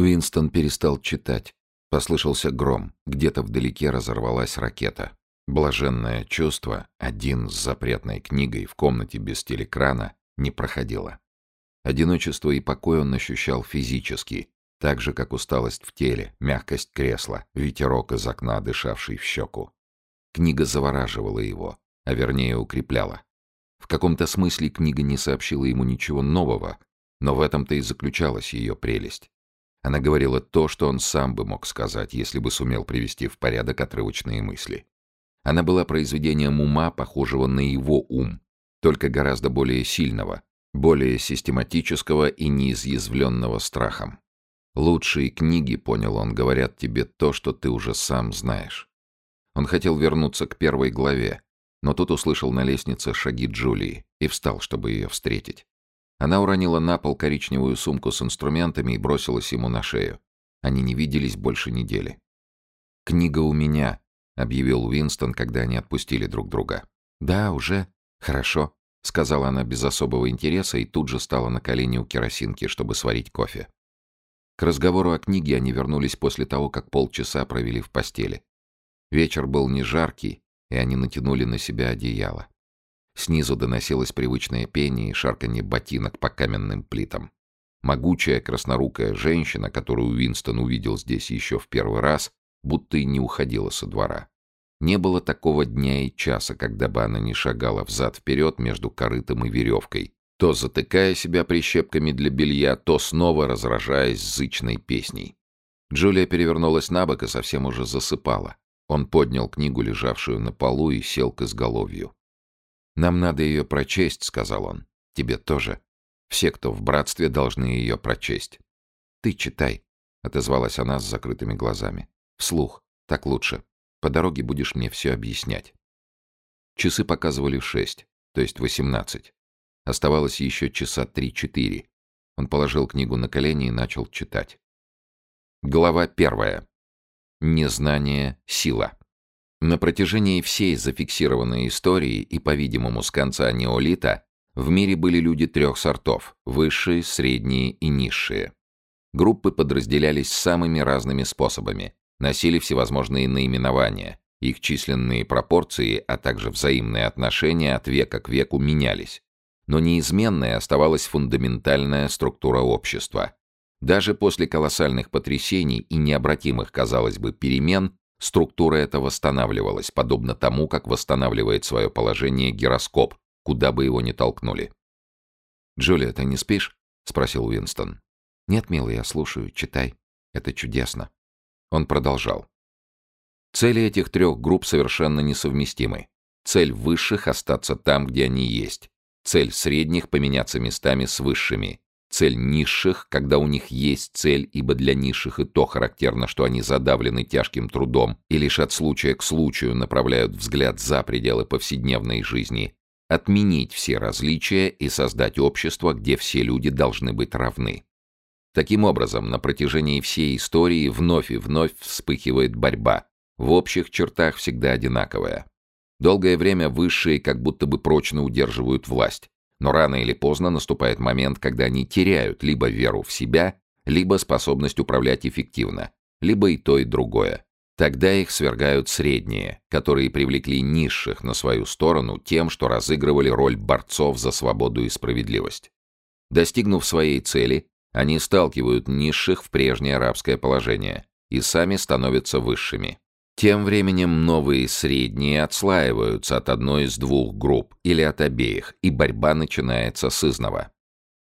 Уинстон перестал читать. Послышался гром. Где-то вдалеке разорвалась ракета. Блаженное чувство, один с запретной книгой в комнате без телекрана, не проходило. Одиночество и покой он ощущал физически, так же, как усталость в теле, мягкость кресла, ветерок из окна, дышавший в щеку. Книга завораживала его, а вернее укрепляла. В каком-то смысле книга не сообщила ему ничего нового, но в этом-то и заключалась ее прелесть. Она говорила то, что он сам бы мог сказать, если бы сумел привести в порядок отрывочные мысли. Она была произведением ума, похожего на его ум, только гораздо более сильного, более систематического и неизъязвленного страхом. Лучшие книги, понял он, говорят тебе то, что ты уже сам знаешь. Он хотел вернуться к первой главе, но тут услышал на лестнице шаги Джулии и встал, чтобы ее встретить. Она уронила на пол коричневую сумку с инструментами и бросилась ему на шею. Они не виделись больше недели. «Книга у меня», — объявил Уинстон, когда они отпустили друг друга. «Да, уже. Хорошо», — сказала она без особого интереса и тут же стала на колени у керосинки, чтобы сварить кофе. К разговору о книге они вернулись после того, как полчаса провели в постели. Вечер был не жаркий, и они натянули на себя одеяло. Снизу доносилось привычное пение и шарканье ботинок по каменным плитам. Могучая краснорукая женщина, которую Уинстон увидел здесь еще в первый раз, будто и не уходила со двора. Не было такого дня и часа, когда бы она не шагала взад-вперед между корытом и веревкой, то затыкая себя прищепками для белья, то снова разражаясь зычной песней. Джулия перевернулась на бок и совсем уже засыпала. Он поднял книгу, лежавшую на полу, и сел к изголовью. «Нам надо ее прочесть», — сказал он. «Тебе тоже. Все, кто в братстве, должны ее прочесть». «Ты читай», — отозвалась она с закрытыми глазами. «Вслух. Так лучше. По дороге будешь мне все объяснять». Часы показывали шесть, то есть восемнадцать. Оставалось еще часа три-четыре. Он положил книгу на колени и начал читать. Глава первая. Незнание — сила. На протяжении всей зафиксированной истории и, по-видимому, с конца неолита, в мире были люди трех сортов – высшие, средние и низшие. Группы подразделялись самыми разными способами, носили всевозможные наименования, их численные пропорции, а также взаимные отношения от века к веку менялись. Но неизменной оставалась фундаментальная структура общества. Даже после колоссальных потрясений и необратимых, казалось бы, перемен Структура эта восстанавливалась, подобно тому, как восстанавливает свое положение гироскоп, куда бы его ни толкнули. «Джулия, ты не спишь?» — спросил Уинстон. «Нет, милый, я слушаю. Читай. Это чудесно». Он продолжал. Цели этих трех групп совершенно несовместимы. Цель высших — остаться там, где они есть. Цель средних — поменяться местами с высшими. Цель низших, когда у них есть цель, ибо для низших и то характерно, что они задавлены тяжким трудом и лишь от случая к случаю направляют взгляд за пределы повседневной жизни, отменить все различия и создать общество, где все люди должны быть равны. Таким образом, на протяжении всей истории вновь и вновь вспыхивает борьба, в общих чертах всегда одинаковая. Долгое время высшие как будто бы прочно удерживают власть, но рано или поздно наступает момент, когда они теряют либо веру в себя, либо способность управлять эффективно, либо и то, и другое. Тогда их свергают средние, которые привлекли низших на свою сторону тем, что разыгрывали роль борцов за свободу и справедливость. Достигнув своей цели, они сталкивают низших в прежнее рабское положение и сами становятся высшими. Тем временем новые средние отслаиваются от одной из двух групп или от обеих, и борьба начинается с изного.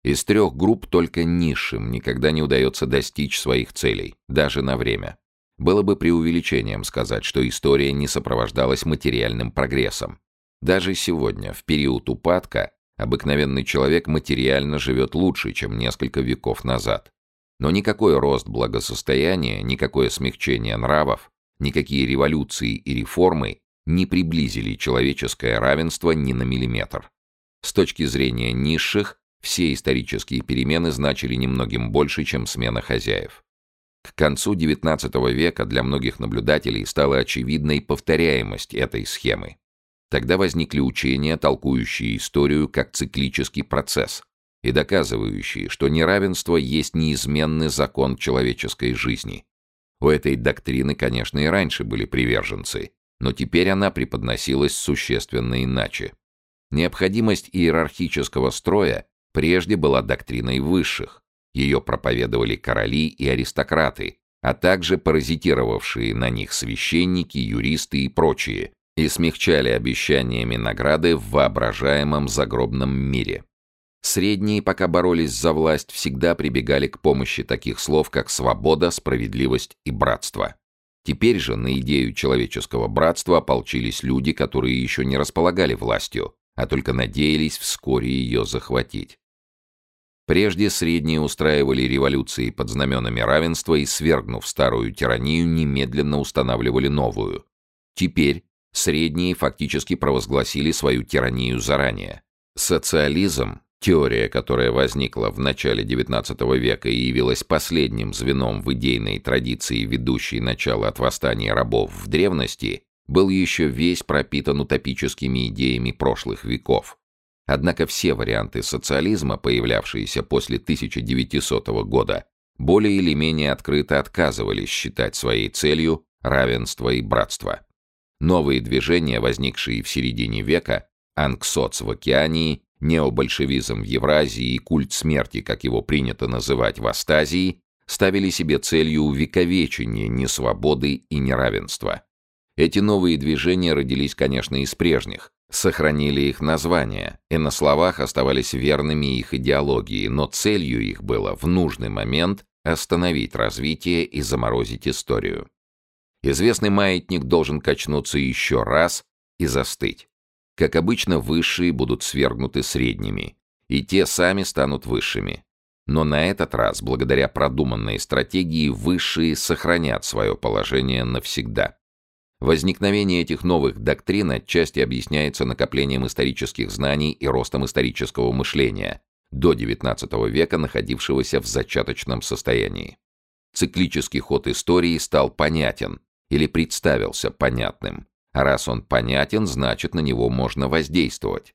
Из трех групп только низшим никогда не удается достичь своих целей, даже на время. Было бы преувеличением сказать, что история не сопровождалась материальным прогрессом. Даже сегодня, в период упадка, обыкновенный человек материально живет лучше, чем несколько веков назад. Но никакой рост благосостояния, никакое смягчение нравов Никакие революции и реформы не приблизили человеческое равенство ни на миллиметр. С точки зрения низших, все исторические перемены значили немногим больше, чем смена хозяев. К концу XIX века для многих наблюдателей стала очевидной повторяемость этой схемы. Тогда возникли учения, толкующие историю как циклический процесс. и доказывающие, что неравенство есть неизменный закон человеческой жизни. У этой доктрины, конечно, и раньше были приверженцы, но теперь она преподносилась существенно иначе. Необходимость иерархического строя прежде была доктриной высших. Ее проповедовали короли и аристократы, а также паразитировавшие на них священники, юристы и прочие, и смягчали обещаниями награды в воображаемом загробном мире. Средние, пока боролись за власть, всегда прибегали к помощи таких слов, как свобода, справедливость и братство. Теперь же на идею человеческого братства ополчились люди, которые еще не располагали властью, а только надеялись вскоре ее захватить. Прежде средние устраивали революции под знаменами равенства и, свергнув старую тиранию, немедленно устанавливали новую. Теперь средние фактически провозгласили свою тиранию заранее. Социализм Теория, которая возникла в начале XIX века и явилась последним звеном в идейной традиции, ведущей начало от восстания рабов в древности, был еще весь пропитан утопическими идеями прошлых веков. Однако все варианты социализма, появлявшиеся после 1900 года, более или менее открыто отказывались считать своей целью равенство и братство. Новые движения, возникшие в середине века, анксоц в Океании Необольшевизм в Евразии и культ смерти, как его принято называть в Астазии, ставили себе целью увековечения несвободы и неравенства. Эти новые движения родились, конечно, из прежних, сохранили их названия и на словах оставались верными их идеологии, но целью их было в нужный момент остановить развитие и заморозить историю. Известный маятник должен качнуться еще раз и застыть. Как обычно, высшие будут свергнуты средними, и те сами станут высшими. Но на этот раз, благодаря продуманной стратегии, высшие сохранят свое положение навсегда. Возникновение этих новых доктрин отчасти объясняется накоплением исторических знаний и ростом исторического мышления, до XIX века находившегося в зачаточном состоянии. Циклический ход истории стал понятен или представился понятным. А раз он понятен, значит, на него можно воздействовать.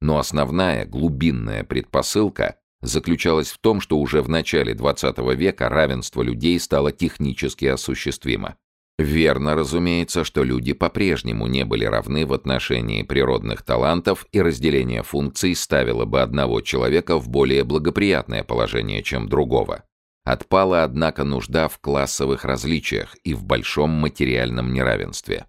Но основная, глубинная предпосылка заключалась в том, что уже в начале XX века равенство людей стало технически осуществимо. Верно, разумеется, что люди по-прежнему не были равны в отношении природных талантов, и разделение функций ставило бы одного человека в более благоприятное положение, чем другого. Отпала, однако, нужда в классовых различиях и в большом материальном неравенстве.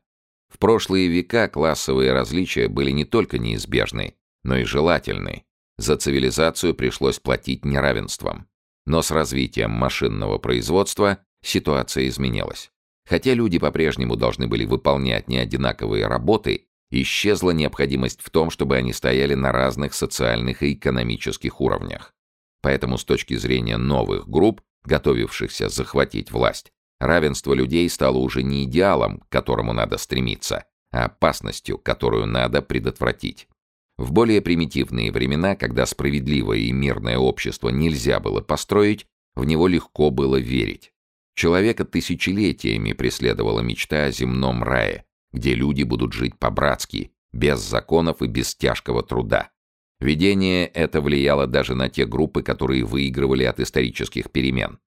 В прошлые века классовые различия были не только неизбежны, но и желательны. За цивилизацию пришлось платить неравенством. Но с развитием машинного производства ситуация изменилась. Хотя люди по-прежнему должны были выполнять неодинаковые работы, исчезла необходимость в том, чтобы они стояли на разных социальных и экономических уровнях. Поэтому с точки зрения новых групп, готовившихся захватить власть, Равенство людей стало уже не идеалом, к которому надо стремиться, а опасностью, которую надо предотвратить. В более примитивные времена, когда справедливое и мирное общество нельзя было построить, в него легко было верить. Человека тысячелетиями преследовала мечта о земном рае, где люди будут жить по-братски, без законов и без тяжкого труда. Видение это влияло даже на те группы, которые выигрывали от исторических перемен.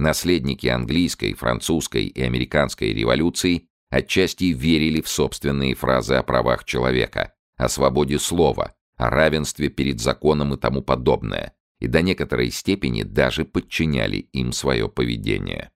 Наследники английской, французской и американской революций отчасти верили в собственные фразы о правах человека, о свободе слова, о равенстве перед законом и тому подобное, и до некоторой степени даже подчиняли им свое поведение.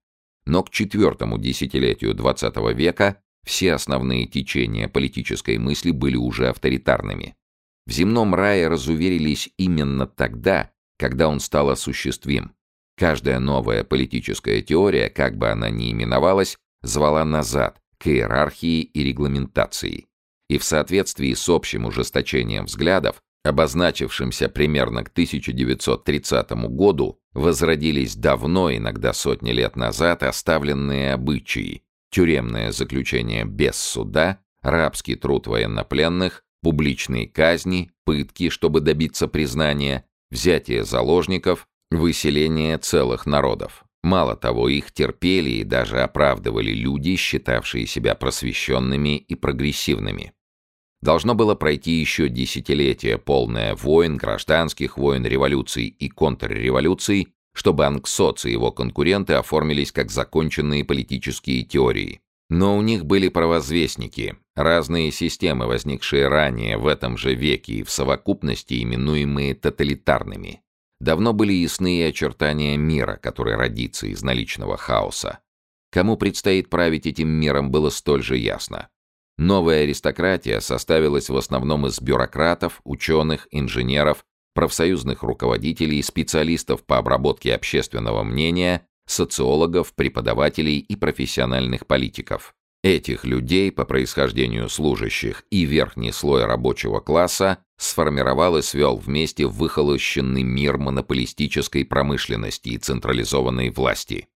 Но к четвертому десятилетию XX века все основные течения политической мысли были уже авторитарными. В земном рае разуверились именно тогда, когда он стал осуществим, Каждая новая политическая теория, как бы она ни именовалась, звала назад, к иерархии и регламентации. И в соответствии с общим ужесточением взглядов, обозначившимся примерно к 1930 году, возродились давно, иногда сотни лет назад, оставленные обычаи, тюремное заключение без суда, рабский труд военнопленных, публичные казни, пытки, чтобы добиться признания, взятие заложников, выселение целых народов. Мало того, их терпели и даже оправдывали люди, считавшие себя просвещенными и прогрессивными. Должно было пройти еще десятилетие, полное войн, гражданских войн, революций и контрреволюций, чтобы Анксоц и его конкуренты оформились как законченные политические теории. Но у них были провозвестники, разные системы, возникшие ранее в этом же веке и в совокупности именуемые тоталитарными. Давно были ясны и очертания мира, который родится из наличного хаоса. Кому предстоит править этим миром, было столь же ясно. Новая аристократия составилась в основном из бюрократов, ученых, инженеров, профсоюзных руководителей, специалистов по обработке общественного мнения, социологов, преподавателей и профессиональных политиков. Этих людей по происхождению служащих и верхний слой рабочего класса сформировал и свел вместе выхолощенный мир монополистической промышленности и централизованной власти.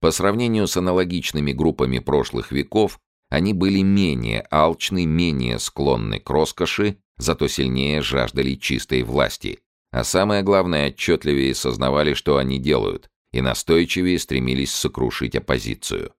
По сравнению с аналогичными группами прошлых веков, они были менее алчны, менее склонны к роскоши, зато сильнее жаждали чистой власти. А самое главное, отчетливее сознавали, что они делают, и настойчивее стремились сокрушить оппозицию.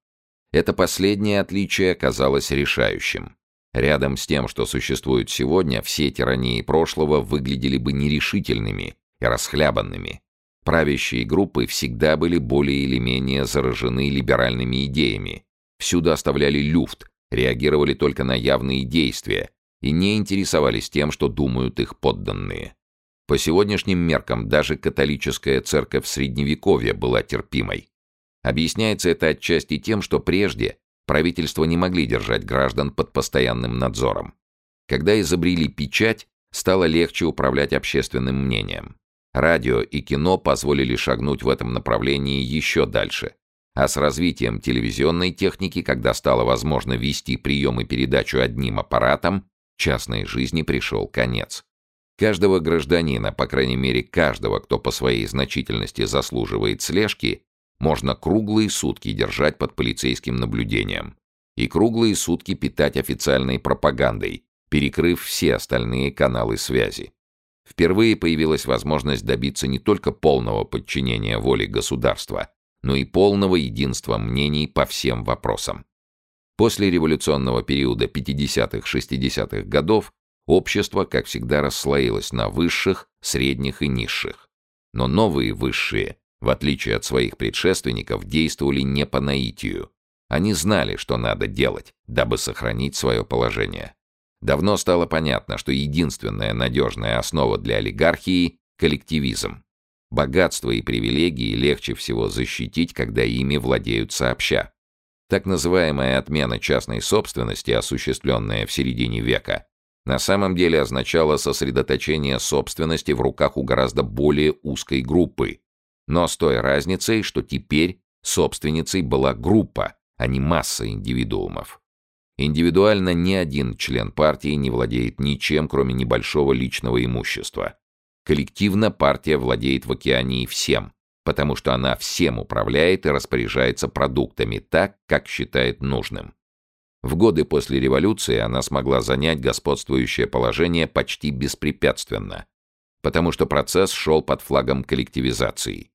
Это последнее отличие оказалось решающим. Рядом с тем, что существует сегодня, все тирании прошлого выглядели бы нерешительными и расхлябанными. Правящие группы всегда были более или менее заражены либеральными идеями, всюду оставляли люфт, реагировали только на явные действия и не интересовались тем, что думают их подданные. По сегодняшним меркам даже католическая церковь Средневековья была терпимой. Объясняется это отчасти тем, что прежде правительства не могли держать граждан под постоянным надзором. Когда изобрели печать, стало легче управлять общественным мнением. Радио и кино позволили шагнуть в этом направлении еще дальше, а с развитием телевизионной техники, когда стало возможно вести прием и передачу одним аппаратом, частной жизни пришел конец. Каждого гражданина, по крайней мере каждого, кто по своей значительности заслуживает слежки, можно круглые сутки держать под полицейским наблюдением и круглые сутки питать официальной пропагандой, перекрыв все остальные каналы связи. Впервые появилась возможность добиться не только полного подчинения воле государства, но и полного единства мнений по всем вопросам. После революционного периода 50-60-х годов общество, как всегда, расслоилось на высших, средних и низших. Но новые высшие, в отличие от своих предшественников, действовали не по наитию. Они знали, что надо делать, дабы сохранить свое положение. Давно стало понятно, что единственная надежная основа для олигархии – коллективизм. Богатство и привилегии легче всего защитить, когда ими владеют сообща. Так называемая отмена частной собственности, осуществленная в середине века, на самом деле означала сосредоточение собственности в руках у гораздо более узкой группы, но с той разницей, что теперь собственницей была группа, а не масса индивидуумов. Индивидуально ни один член партии не владеет ничем, кроме небольшого личного имущества. Коллективно партия владеет в океании всем, потому что она всем управляет и распоряжается продуктами так, как считает нужным. В годы после революции она смогла занять господствующее положение почти беспрепятственно, потому что процесс шел под флагом коллективизации.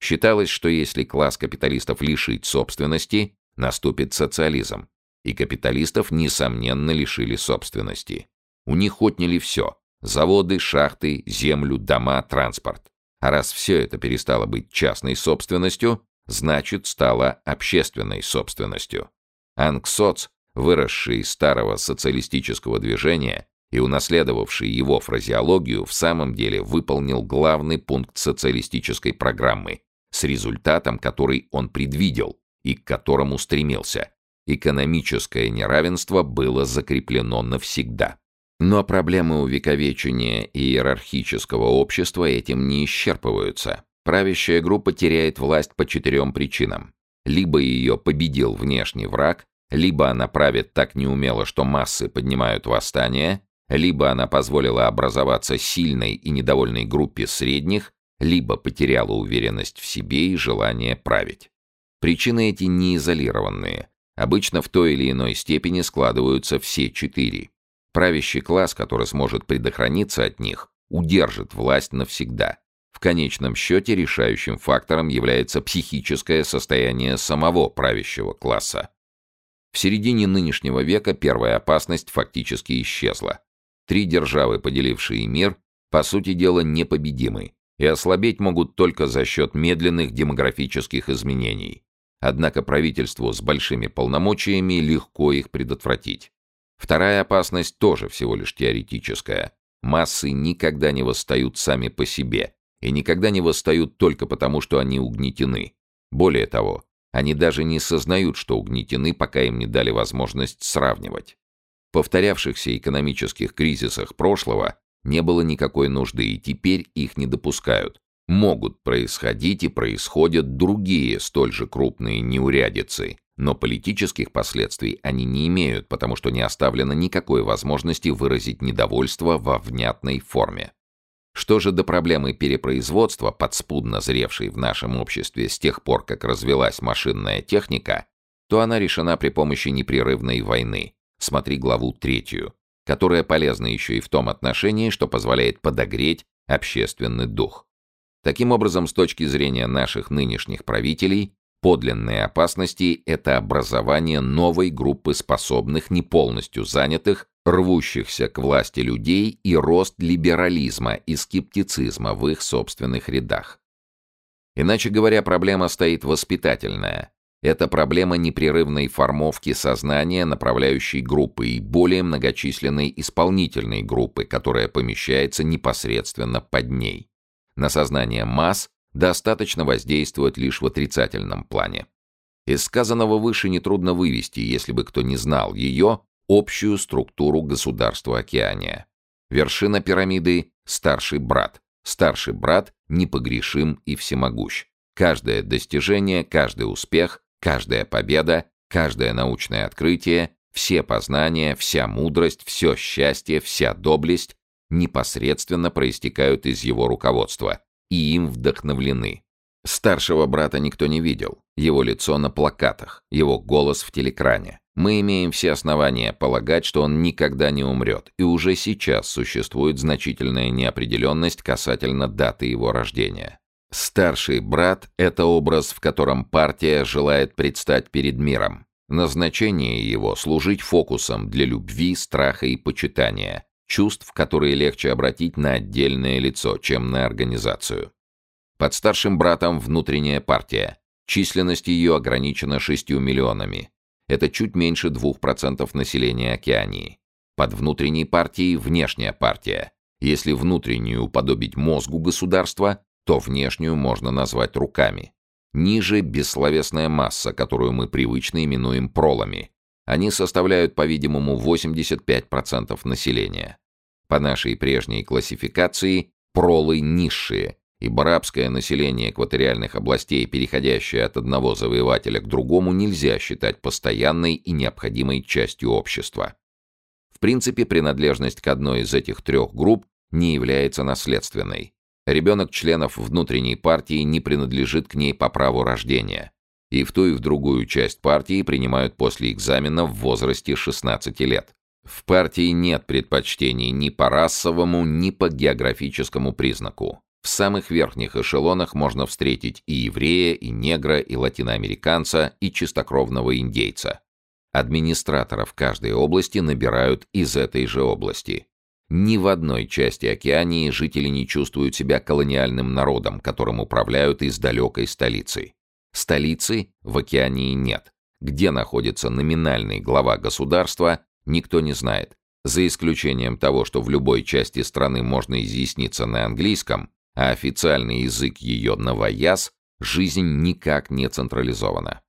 Считалось, что если класс капиталистов лишить собственности, наступит социализм, и капиталистов, несомненно, лишили собственности. У них отняли все Заводы, шахты, землю, дома, транспорт. А раз все это перестало быть частной собственностью, значит, стало общественной собственностью. Ангсоц, выросший из старого социалистического движения и унаследовавший его фразеологию, в самом деле выполнил главный пункт социалистической программы с результатом, который он предвидел и к которому стремился. Экономическое неравенство было закреплено навсегда. Но проблемы увековечения иерархического общества этим не исчерпываются. Правящая группа теряет власть по четырем причинам. Либо ее победил внешний враг, либо она правит так неумело, что массы поднимают восстание, либо она позволила образоваться сильной и недовольной группе средних, либо потеряла уверенность в себе и желание править. Причины эти не изолированные. Обычно в той или иной степени складываются все четыре. Правящий класс, который сможет предохраниться от них, удержит власть навсегда. В конечном счете решающим фактором является психическое состояние самого правящего класса. В середине нынешнего века первая опасность фактически исчезла. Три державы, поделившие мир, по сути дела непобедимы, и ослабеть могут только за счет медленных демографических изменений. Однако правительству с большими полномочиями легко их предотвратить. Вторая опасность тоже всего лишь теоретическая. Массы никогда не восстают сами по себе и никогда не восстают только потому, что они угнетены. Более того, они даже не сознают, что угнетены, пока им не дали возможность сравнивать. В повторявшихся экономических кризисах прошлого не было никакой нужды, и теперь их не допускают. Могут происходить и происходят другие столь же крупные неурядицы, но политических последствий они не имеют, потому что не оставлено никакой возможности выразить недовольство во внятной форме. Что же до проблемы перепроизводства, подспудно зревшей в нашем обществе с тех пор, как развелась машинная техника, то она решена при помощи непрерывной войны. Смотри главу третью, которая полезна еще и в том отношении, что позволяет подогреть общественный дух. Таким образом, с точки зрения наших нынешних правителей, подлинные опасности – это образование новой группы способных, не полностью занятых, рвущихся к власти людей и рост либерализма и скептицизма в их собственных рядах. Иначе говоря, проблема стоит воспитательная. Это проблема непрерывной формовки сознания направляющей группы и более многочисленной исполнительной группы, которая помещается непосредственно под ней. На сознание масс достаточно воздействовать лишь в отрицательном плане. Из сказанного выше нетрудно вывести, если бы кто не знал ее, общую структуру государства Океания. Вершина пирамиды – старший брат. Старший брат непогрешим и всемогущ. Каждое достижение, каждый успех, каждая победа, каждое научное открытие, все познания, вся мудрость, все счастье, вся доблесть непосредственно проистекают из его руководства и им вдохновлены. Старшего брата никто не видел, его лицо на плакатах, его голос в телекране. Мы имеем все основания полагать, что он никогда не умрет, и уже сейчас существует значительная неопределенность касательно даты его рождения. Старший брат — это образ, в котором партия желает предстать перед миром. Назначение его — служить фокусом для любви, страха и почитания, чувств, которые легче обратить на отдельное лицо, чем на организацию. Под старшим братом внутренняя партия. Численность ее ограничена 6 миллионами. Это чуть меньше 2% населения Океании. Под внутренней партией внешняя партия. Если внутреннюю уподобить мозгу государства, то внешнюю можно назвать руками. Ниже бессловесная масса, которую мы привычно именуем пролами. Они составляют, по-видимому, 85% населения. По нашей прежней классификации, пролы низшие, ибо рабское население экваториальных областей, переходящее от одного завоевателя к другому, нельзя считать постоянной и необходимой частью общества. В принципе, принадлежность к одной из этих трех групп не является наследственной. Ребенок членов внутренней партии не принадлежит к ней по праву рождения. И в ту и в другую часть партии принимают после экзамена в возрасте 16 лет. В партии нет предпочтений ни по расовому, ни по географическому признаку. В самых верхних эшелонах можно встретить и еврея, и негра, и латиноамериканца, и чистокровного индейца. Администраторов каждой области набирают из этой же области. Ни в одной части Океании жители не чувствуют себя колониальным народом, которым управляют из далекой столицы. Столицы в Океании нет. Где находится номинальный глава государства, никто не знает. За исключением того, что в любой части страны можно изъясниться на английском, а официальный язык ее новояз, жизнь никак не централизована.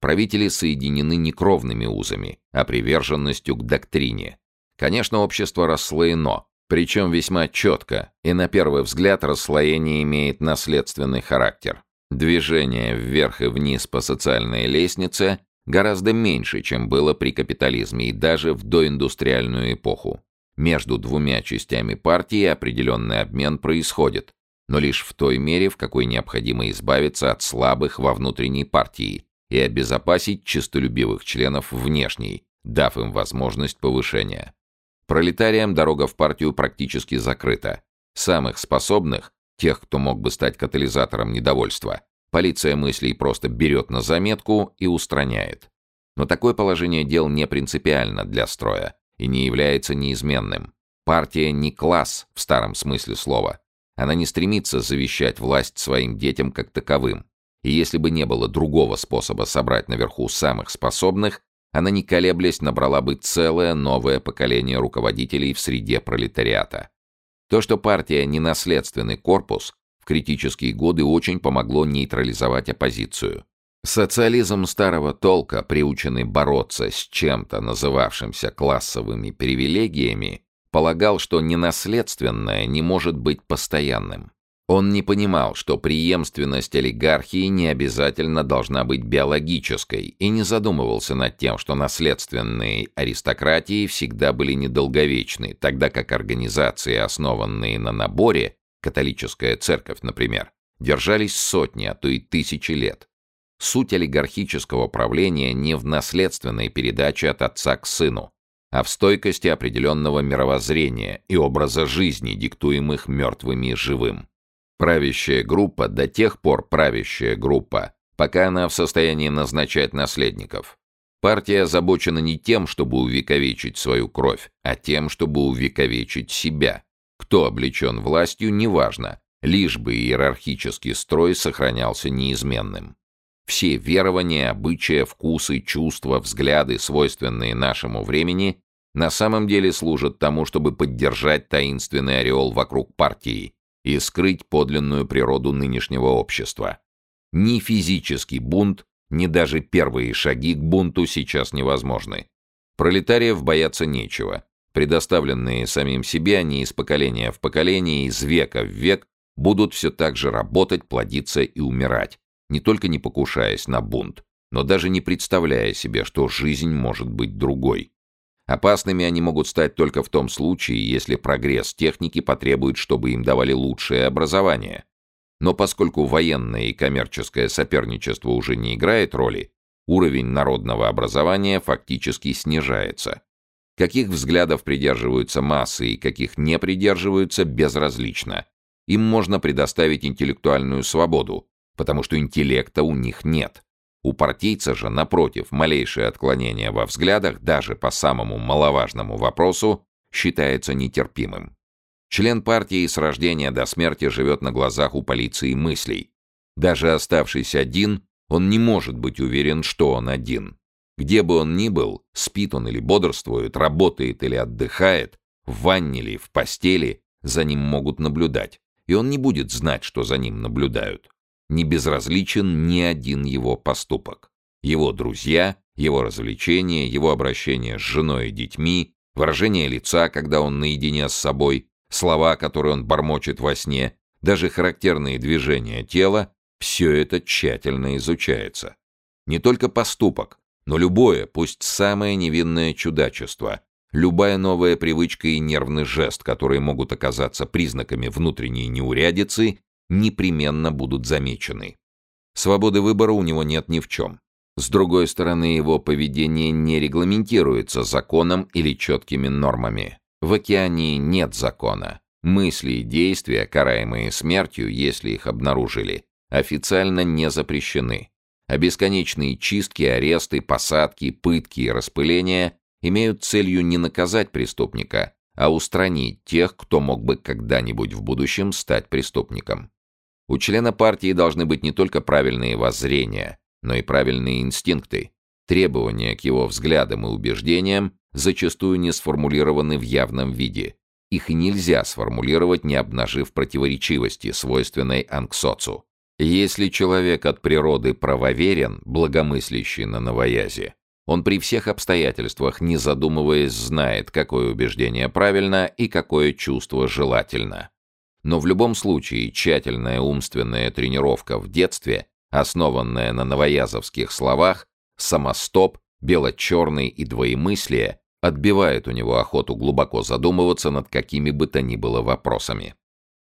Правители соединены не кровными узами, а приверженностью к доктрине. Конечно, общество расслоено, причем весьма четко, и на первый взгляд расслоение имеет наследственный характер. Движение вверх и вниз по социальной лестнице гораздо меньше, чем было при капитализме и даже в доиндустриальную эпоху. Между двумя частями партии определенный обмен происходит, но лишь в той мере, в какой необходимо избавиться от слабых во внутренней партии и обезопасить честолюбивых членов внешней, дав им возможность повышения. Пролетариям дорога в партию практически закрыта. Самых способных, тех, кто мог бы стать катализатором недовольства, полиция мыслей просто берет на заметку и устраняет. Но такое положение дел не принципиально для строя и не является неизменным. Партия не класс в старом смысле слова. Она не стремится завещать власть своим детям как таковым. И если бы не было другого способа собрать наверху самых способных, она не колеблясь набрала бы целое новое поколение руководителей в среде пролетариата. То, что партия не наследственный корпус, в критические годы очень помогло нейтрализовать оппозицию. Социализм старого толка, приученный бороться с чем-то, называвшимся классовыми привилегиями, полагал, что ненаследственное не может быть постоянным. Он не понимал, что преемственность олигархии не обязательно должна быть биологической, и не задумывался над тем, что наследственные аристократии всегда были недолговечны, тогда как организации, основанные на наборе, католическая церковь, например, держались сотни, а то и тысячи лет. Суть олигархического правления не в наследственной передаче от отца к сыну, а в стойкости определенного мировоззрения и образа жизни, диктуемых мертвыми живым. Правящая группа до тех пор правящая группа, пока она в состоянии назначать наследников. Партия озабочена не тем, чтобы увековечить свою кровь, а тем, чтобы увековечить себя. Кто облечен властью, неважно, лишь бы иерархический строй сохранялся неизменным. Все верования, обычаи, вкусы, чувства, взгляды, свойственные нашему времени, на самом деле служат тому, чтобы поддержать таинственный ореол вокруг партии и скрыть подлинную природу нынешнего общества. Ни физический бунт, ни даже первые шаги к бунту сейчас невозможны. Пролетариев бояться нечего. Предоставленные самим себе, они из поколения в поколение, из века в век будут все так же работать, плодиться и умирать, не только не покушаясь на бунт, но даже не представляя себе, что жизнь может быть другой. Опасными они могут стать только в том случае, если прогресс техники потребует, чтобы им давали лучшее образование. Но поскольку военное и коммерческое соперничество уже не играет роли, уровень народного образования фактически снижается. Каких взглядов придерживаются массы и каких не придерживаются, безразлично. Им можно предоставить интеллектуальную свободу, потому что интеллекта у них нет. У партийца же, напротив, малейшее отклонение во взглядах, даже по самому маловажному вопросу, считается нетерпимым. Член партии с рождения до смерти живет на глазах у полиции мыслей. Даже оставшись один, он не может быть уверен, что он один. Где бы он ни был, спит он или бодрствует, работает или отдыхает, в ванне или в постели, за ним могут наблюдать, и он не будет знать, что за ним наблюдают не безразличен ни один его поступок. Его друзья, его развлечения, его обращение с женой и детьми, выражение лица, когда он наедине с собой, слова, которые он бормочет во сне, даже характерные движения тела — все это тщательно изучается. Не только поступок, но любое, пусть самое невинное чудачество, любая новая привычка и нервный жест, которые могут оказаться признаками внутренней неурядицы, непременно будут замечены. Свободы выбора у него нет ни в чем. С другой стороны, его поведение не регламентируется законом или четкими нормами. В океане нет закона. Мысли и действия, караемые смертью, если их обнаружили, официально не запрещены. А бесконечные чистки, аресты, посадки, пытки и распыления имеют целью не наказать преступника, а устранить тех, кто мог бы когда-нибудь в будущем стать преступником. У члена партии должны быть не только правильные воззрения, но и правильные инстинкты. Требования к его взглядам и убеждениям зачастую не сформулированы в явном виде. Их нельзя сформулировать, не обнажив противоречивости, свойственной анксоцу. Если человек от природы правоверен, благомыслящий на новоязе, он при всех обстоятельствах, не задумываясь, знает, какое убеждение правильно и какое чувство желательно. Но в любом случае тщательная умственная тренировка в детстве, основанная на новоязовских словах, самостоп, бело-черный и двоемыслие, отбивает у него охоту глубоко задумываться над какими бы то ни было вопросами.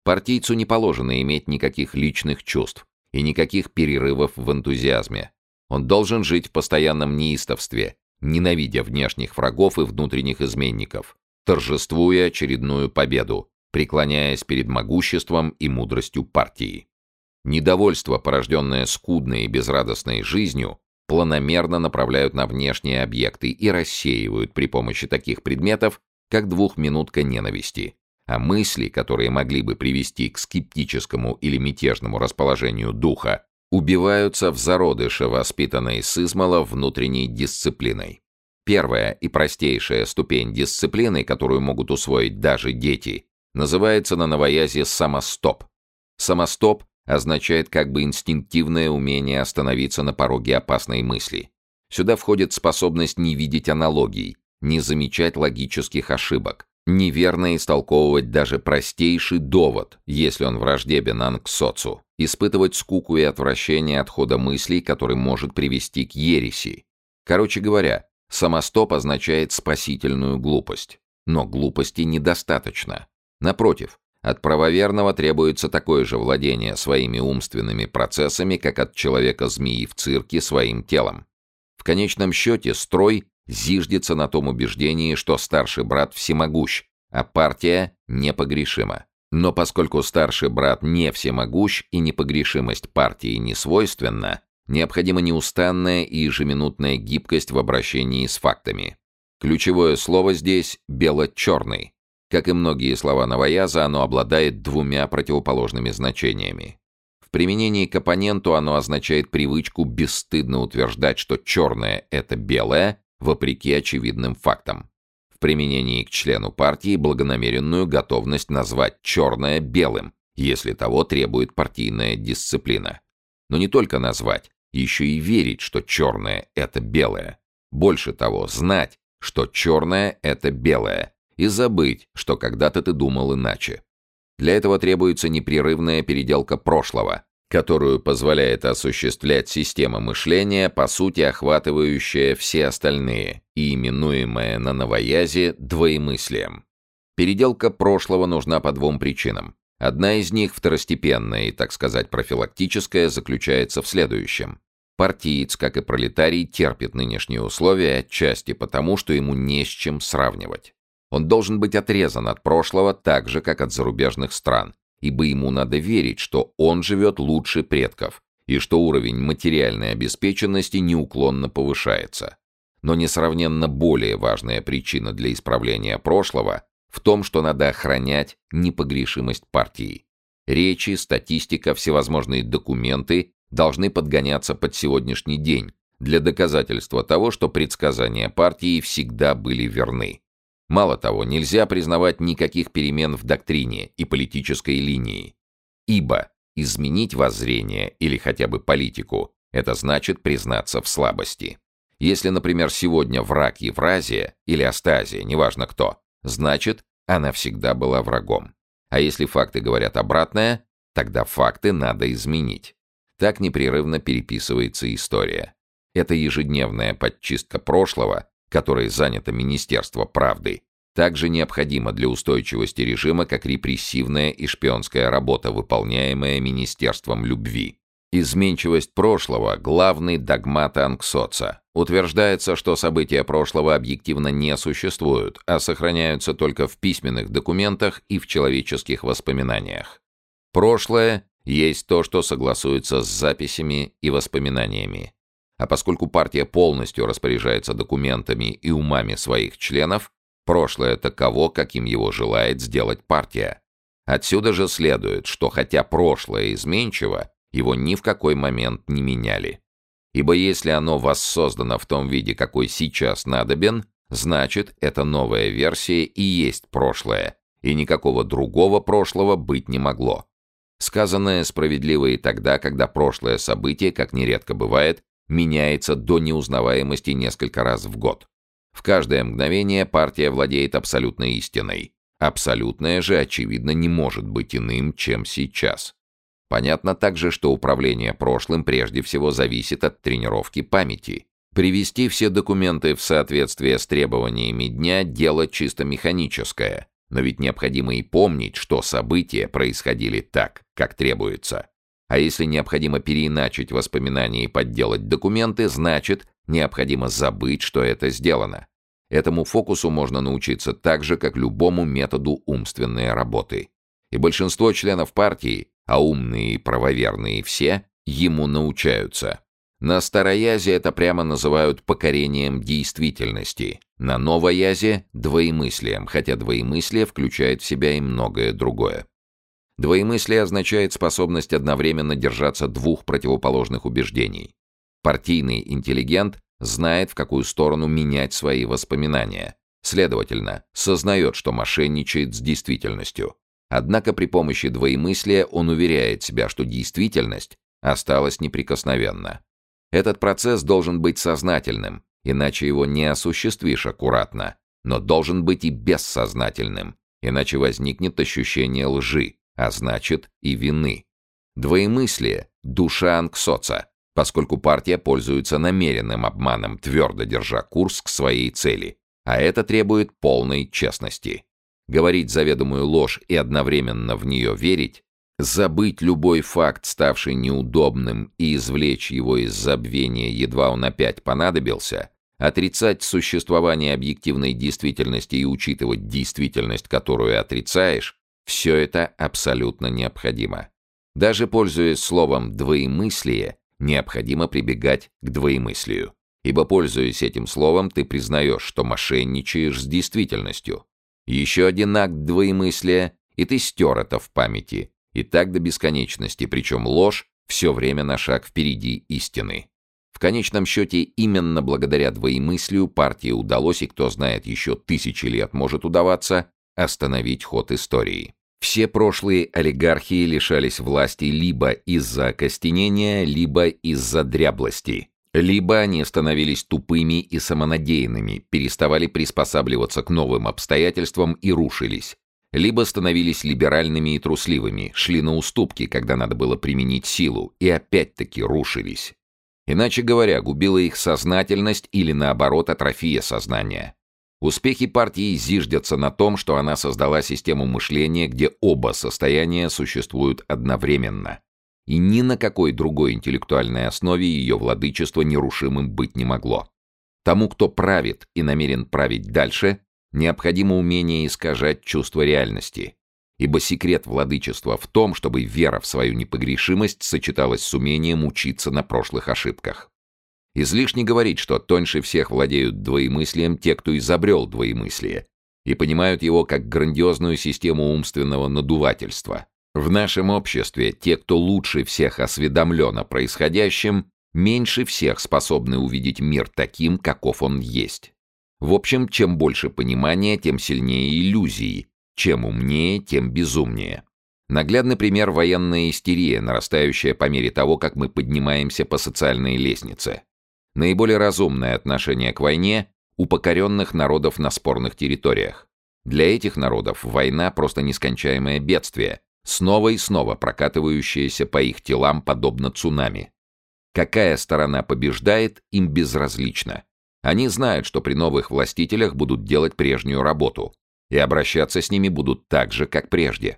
Партийцу не положено иметь никаких личных чувств и никаких перерывов в энтузиазме. Он должен жить в постоянном неистовстве, ненавидя внешних врагов и внутренних изменников, торжествуя очередную победу, преклоняясь перед могуществом и мудростью партии. Недовольство, порожденное скудной и безрадостной жизнью, планомерно направляют на внешние объекты и рассеивают при помощи таких предметов как двухминутка ненависти, а мысли, которые могли бы привести к скептическому или мятежному расположению духа, убиваются в зародыше, воспитанной с измала внутренней дисциплиной. Первая и простейшая ступень дисциплины, которую могут усвоить даже дети, называется на новоязе самостоп. Самостоп означает как бы инстинктивное умение остановиться на пороге опасной мысли. Сюда входит способность не видеть аналогий, не замечать логических ошибок, неверно истолковывать даже простейший довод, если он враждебен анксоцу, испытывать скуку и отвращение от хода мыслей, который может привести к ереси. Короче говоря, самостоп означает спасительную глупость. Но глупости недостаточно. Напротив, от правоверного требуется такое же владение своими умственными процессами, как от человека-змеи в цирке своим телом. В конечном счете строй зиждется на том убеждении, что старший брат всемогущ, а партия непогрешима. Но поскольку старший брат не всемогущ и непогрешимость партии не свойственна, необходима неустанная и ежеминутная гибкость в обращении с фактами. Ключевое слово здесь «бело-черный». Как и многие слова новояза, оно обладает двумя противоположными значениями. В применении к оппоненту оно означает привычку бесстыдно утверждать, что черное — это белое, вопреки очевидным фактам. В применении к члену партии благонамеренную готовность назвать черное белым, если того требует партийная дисциплина. Но не только назвать, еще и верить, что черное — это белое. Больше того, знать, что черное — это белое, и забыть, что когда-то ты думал иначе. Для этого требуется непрерывная переделка прошлого, которую позволяет осуществлять система мышления, по сути охватывающая все остальные и именуемая на новоязе двоемыслием. Переделка прошлого нужна по двум причинам. Одна из них, второстепенная и, так сказать, профилактическая, заключается в следующем. Партиец, как и пролетарий, терпит нынешние условия отчасти потому, что ему не с чем сравнивать. Он должен быть отрезан от прошлого так же, как от зарубежных стран, ибо ему надо верить, что он живет лучше предков и что уровень материальной обеспеченности неуклонно повышается. Но несравненно более важная причина для исправления прошлого в том, что надо охранять непогрешимость партии. Речи, статистика, всевозможные документы должны подгоняться под сегодняшний день для доказательства того, что предсказания партии всегда были верны. Мало того, нельзя признавать никаких перемен в доктрине и политической линии. Ибо изменить воззрение или хотя бы политику – это значит признаться в слабости. Если, например, сегодня враг Евразия или Астазия, неважно кто, значит, она всегда была врагом. А если факты говорят обратное, тогда факты надо изменить. Так непрерывно переписывается история. Это ежедневная подчистка прошлого которой занято Министерство правды, также необходимо для устойчивости режима, как репрессивная и шпионская работа, выполняемая Министерством любви. Изменчивость прошлого – главный догмат Анксоца. Утверждается, что события прошлого объективно не существуют, а сохраняются только в письменных документах и в человеческих воспоминаниях. Прошлое есть то, что согласуется с записями и воспоминаниями. А поскольку партия полностью распоряжается документами и умами своих членов, прошлое таково, каким его желает сделать партия. Отсюда же следует, что хотя прошлое изменчиво, его ни в какой момент не меняли. Ибо если оно воссоздано в том виде, какой сейчас надобен, значит, эта новая версия и есть прошлое, и никакого другого прошлого быть не могло. Сказанное справедливо и тогда, когда прошлое событие, как нередко бывает, меняется до неузнаваемости несколько раз в год. В каждое мгновение партия владеет абсолютной истиной. Абсолютное же, очевидно, не может быть иным, чем сейчас. Понятно также, что управление прошлым прежде всего зависит от тренировки памяти. Привести все документы в соответствие с требованиями дня – дело чисто механическое, но ведь необходимо и помнить, что события происходили так, как требуется. А если необходимо переиначить воспоминания и подделать документы, значит, необходимо забыть, что это сделано. Этому фокусу можно научиться так же, как любому методу умственной работы. И большинство членов партии, а умные и правоверные все, ему научаются. На староязе это прямо называют покорением действительности, на новоязе — двоемыслием, хотя двоемыслие включает в себя и многое другое. Двоемыслие означает способность одновременно держаться двух противоположных убеждений. Партийный интеллигент знает, в какую сторону менять свои воспоминания. Следовательно, сознает, что мошенничает с действительностью. Однако при помощи двоемыслия он уверяет себя, что действительность осталась неприкосновенна. Этот процесс должен быть сознательным, иначе его не осуществишь аккуратно, но должен быть и бессознательным, иначе возникнет ощущение лжи, а значит и вины. Двоемыслие – душа анксоца, поскольку партия пользуется намеренным обманом, твердо держа курс к своей цели, а это требует полной честности. Говорить заведомую ложь и одновременно в нее верить, забыть любой факт, ставший неудобным, и извлечь его из забвения, едва он опять понадобился, отрицать существование объективной действительности и учитывать действительность, которую отрицаешь, все это абсолютно необходимо. Даже пользуясь словом «двоемыслие», необходимо прибегать к двоемыслию. Ибо, пользуясь этим словом, ты признаешь, что мошенничаешь с действительностью. Еще один акт двоемыслия, и ты стер это в памяти. И так до бесконечности, причем ложь все время на шаг впереди истины. В конечном счете, именно благодаря двоемыслию партии удалось, и кто знает, еще тысячи лет может удаваться, остановить ход истории. Все прошлые олигархии лишались власти либо из-за окостенения, либо из-за дряблости. Либо они становились тупыми и самонадеянными, переставали приспосабливаться к новым обстоятельствам и рушились. Либо становились либеральными и трусливыми, шли на уступки, когда надо было применить силу, и опять-таки рушились. Иначе говоря, губила их сознательность или наоборот атрофия сознания. Успехи партии зиждятся на том, что она создала систему мышления, где оба состояния существуют одновременно. И ни на какой другой интеллектуальной основе ее владычество нерушимым быть не могло. Тому, кто правит и намерен править дальше, необходимо умение искажать чувство реальности. Ибо секрет владычества в том, чтобы вера в свою непогрешимость сочеталась с умением учиться на прошлых ошибках. Излишне говорить, что тоньше всех владеют двоемыслием те, кто изобрел двоемыслие, и понимают его как грандиозную систему умственного надувательства. В нашем обществе те, кто лучше всех осведомлен о происходящем, меньше всех способны увидеть мир таким, каков он есть. В общем, чем больше понимания, тем сильнее иллюзии, чем умнее, тем безумнее. Наглядный пример – военная истерия, нарастающая по мере того, как мы поднимаемся по социальной лестнице. Наиболее разумное отношение к войне у покоренных народов на спорных территориях. Для этих народов война просто нескончаемое бедствие, снова и снова прокатывающееся по их телам подобно цунами. Какая сторона побеждает, им безразлично. Они знают, что при новых властителях будут делать прежнюю работу, и обращаться с ними будут так же, как прежде.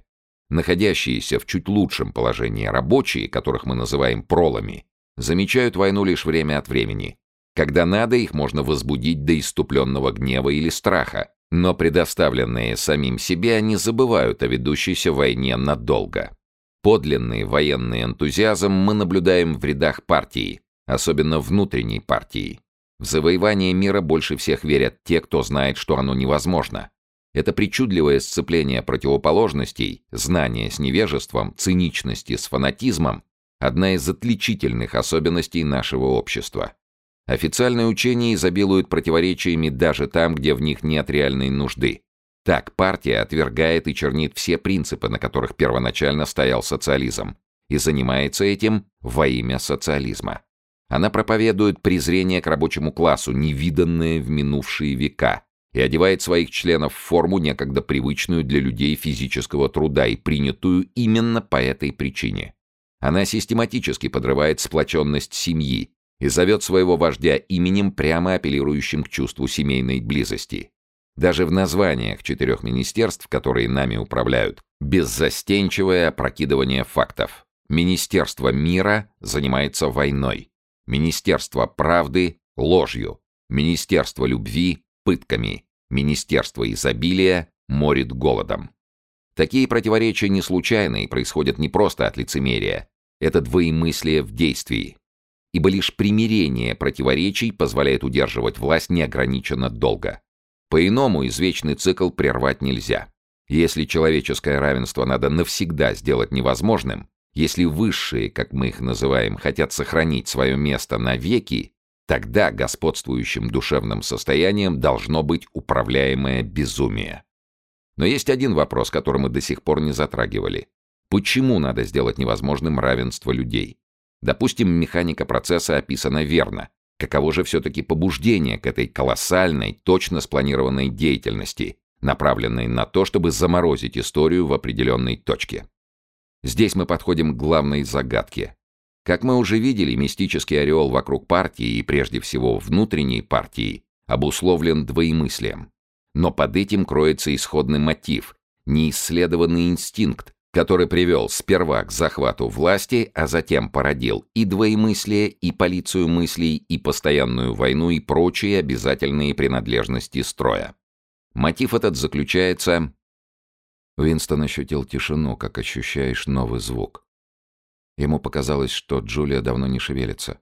Находящиеся в чуть лучшем положении рабочие, которых мы называем пролами, замечают войну лишь время от времени. Когда надо, их можно возбудить до иступленного гнева или страха, но предоставленные самим себе они забывают о ведущейся войне надолго. Подлинный военный энтузиазм мы наблюдаем в рядах партии, особенно внутренней партии. В завоевание мира больше всех верят те, кто знает, что оно невозможно. Это причудливое сцепление противоположностей, знания с невежеством, циничности с фанатизмом одна из отличительных особенностей нашего общества. Официальные учения изобилуют противоречиями даже там, где в них нет реальной нужды. Так партия отвергает и чернит все принципы, на которых первоначально стоял социализм, и занимается этим во имя социализма. Она проповедует презрение к рабочему классу, невиданное в минувшие века, и одевает своих членов в форму, некогда привычную для людей физического труда и принятую именно по этой причине. Она систематически подрывает сплоченность семьи и зовет своего вождя именем, прямо апеллирующим к чувству семейной близости. Даже в названиях четырех министерств, которые нами управляют, беззастенчивое опрокидывание фактов. Министерство мира занимается войной. Министерство правды – ложью. Министерство любви – пытками. Министерство изобилия – морит голодом. Такие противоречия не случайны и происходят не просто от лицемерия, это двоемыслие в действии. ибо лишь примирение противоречий позволяет удерживать власть неограниченно долго. По-иному извечный цикл прервать нельзя. Если человеческое равенство надо навсегда сделать невозможным, если высшие, как мы их называем, хотят сохранить свое место навеки, тогда господствующим душевным состоянием должно быть управляемое безумие. Но есть один вопрос, который мы до сих пор не затрагивали. Почему надо сделать невозможным равенство людей? Допустим, механика процесса описана верно. Каково же все-таки побуждение к этой колоссальной, точно спланированной деятельности, направленной на то, чтобы заморозить историю в определенной точке? Здесь мы подходим к главной загадке. Как мы уже видели, мистический ореол вокруг партии и прежде всего внутренней партии обусловлен двоемыслием. Но под этим кроется исходный мотив, неисследованный инстинкт, который привел сперва к захвату власти, а затем породил и двоемыслие, и полицию мыслей, и постоянную войну, и прочие обязательные принадлежности строя. Мотив этот заключается... Уинстон ощутил тишину, как ощущаешь новый звук. Ему показалось, что Джулия давно не шевелится.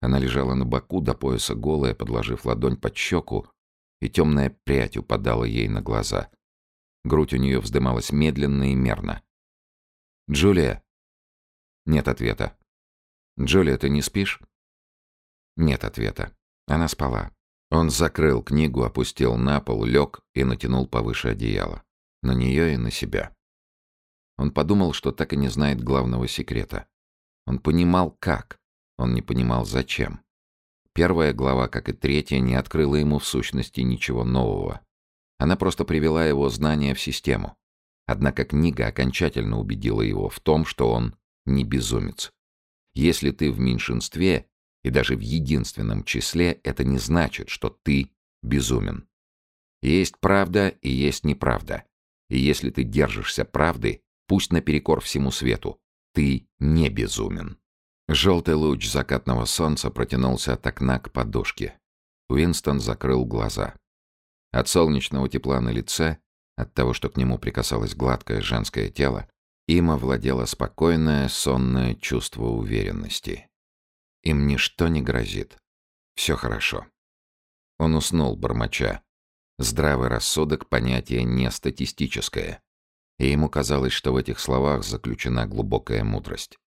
Она лежала на боку до пояса голая, подложив ладонь под щеку, и темная прядь упадала ей на глаза. Грудь у нее вздымалась медленно и мерно. «Джулия!» Нет ответа. «Джулия, ты не спишь?» Нет ответа. Она спала. Он закрыл книгу, опустил на пол, лег и натянул повыше одеяло. На нее и на себя. Он подумал, что так и не знает главного секрета. Он понимал, как. Он не понимал, зачем. Первая глава, как и третья, не открыла ему в сущности ничего нового. Она просто привела его знания в систему. Однако книга окончательно убедила его в том, что он не безумец. Если ты в меньшинстве, и даже в единственном числе, это не значит, что ты безумен. Есть правда и есть неправда. И если ты держишься правды, пусть наперекор всему свету, ты не безумен. Желтый луч закатного солнца протянулся от окна к подушке. Уинстон закрыл глаза. От солнечного тепла на лице от того, что к нему прикасалось гладкое женское тело, им овладело спокойное, сонное чувство уверенности. Им ничто не грозит. Все хорошо. Он уснул, бормоча. Здравый рассудок — понятие не статистическое. И ему казалось, что в этих словах заключена глубокая мудрость.